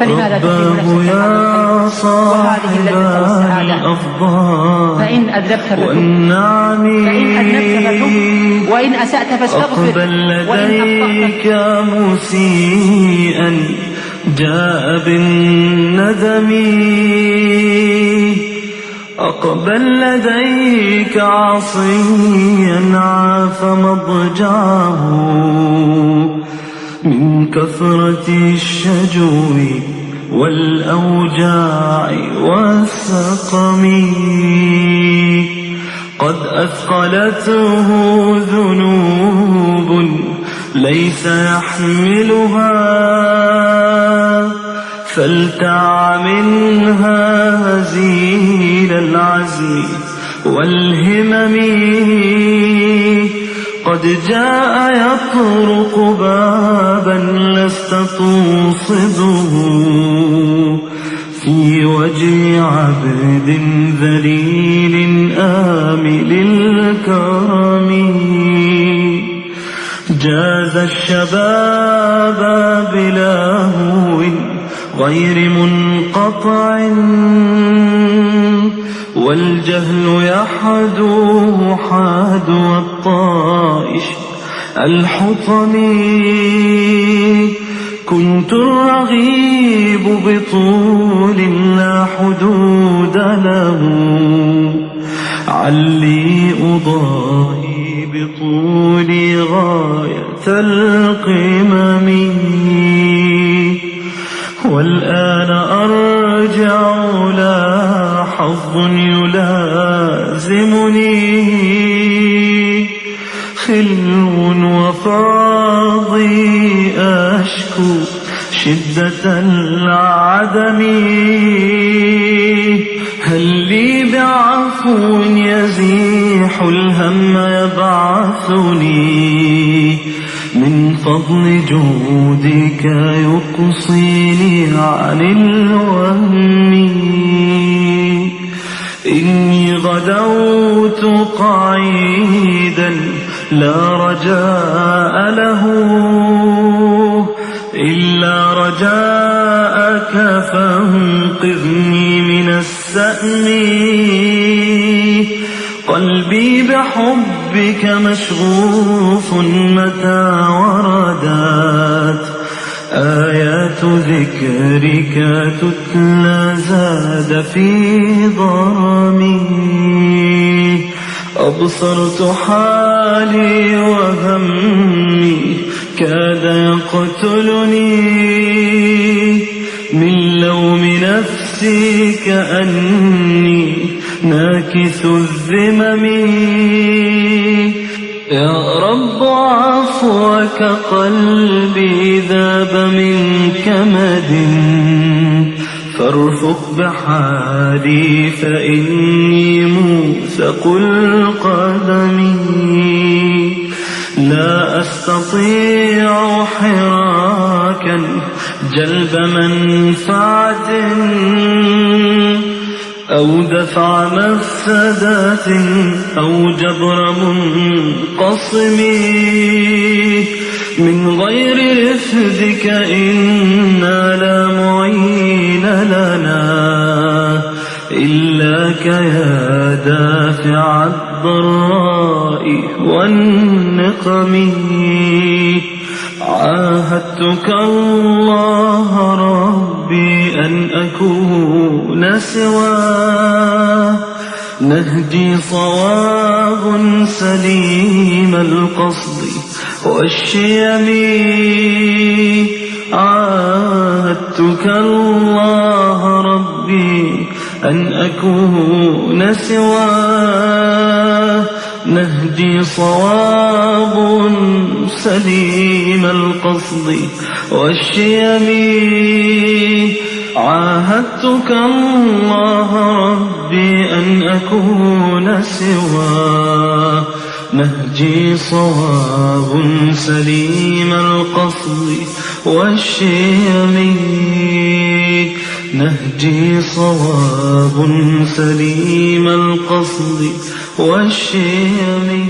فلماذا رباه نفسك يا وهذه اللذة والسعادة فإن فتب والنعم فإن فتب وإن أسأت فاستغفر. أقبل وإن لديك مسيئا. جاء بالندم. أقبل لديك عصيا. عاف مضجعه. من كثرة الشجو والأوجاع والسقم. قد أثقلته ذنوب ليس يحملها فلتع منها هزيل العزم والهمم. قد جاء يطرق بابا لست توصده في وجه عبد ذليل آمل الكرم. جاز الشباب بلا هو غير منقطع. والجهل يحدوه الطائش الحطم كنت الرغيب بطول لا حدود له. علي أضاهي بطولي غاية القمم. والآن أرجع لا حظ يلازمني. خلو وفاضي أشكو شدة العدم. هل لي بعفو يزيح الهم يبعثني؟ من فضل جودك يقصيني عن الوهم إني غدوت قعيدا لا رجاء له إلا رجاءك فانقذني من السأم. قلبي بحبك مشغوف متى وردت آيات ذكرك تتلى زاد في ضرمي أبصرت حالي وهمي كاد يقتلني من لوم نفسي كأني ناكث الذمم. يا رب عفوك قلبي ذاب من كمد فارفق بحالي فإني موثق القدم لا أستطيع حراكا جلب منفعة أو دفع مفسدات أو جبر منقصم من غير رفدك إنا لا معين لنا إلاك يا دافع الضراء والنقم. عاهدتك الله ربي أن أكون سواه نهجي صواب سليم القصد والشيم. عاهدتك الله ربي أن أكون سواه نهجي صواب سليم القصد والشيم. عاهدتك الله ربي أن أكون سواه نهجي صواب سليم القصد والشيم. نهجي صواب سليم القصد والشيم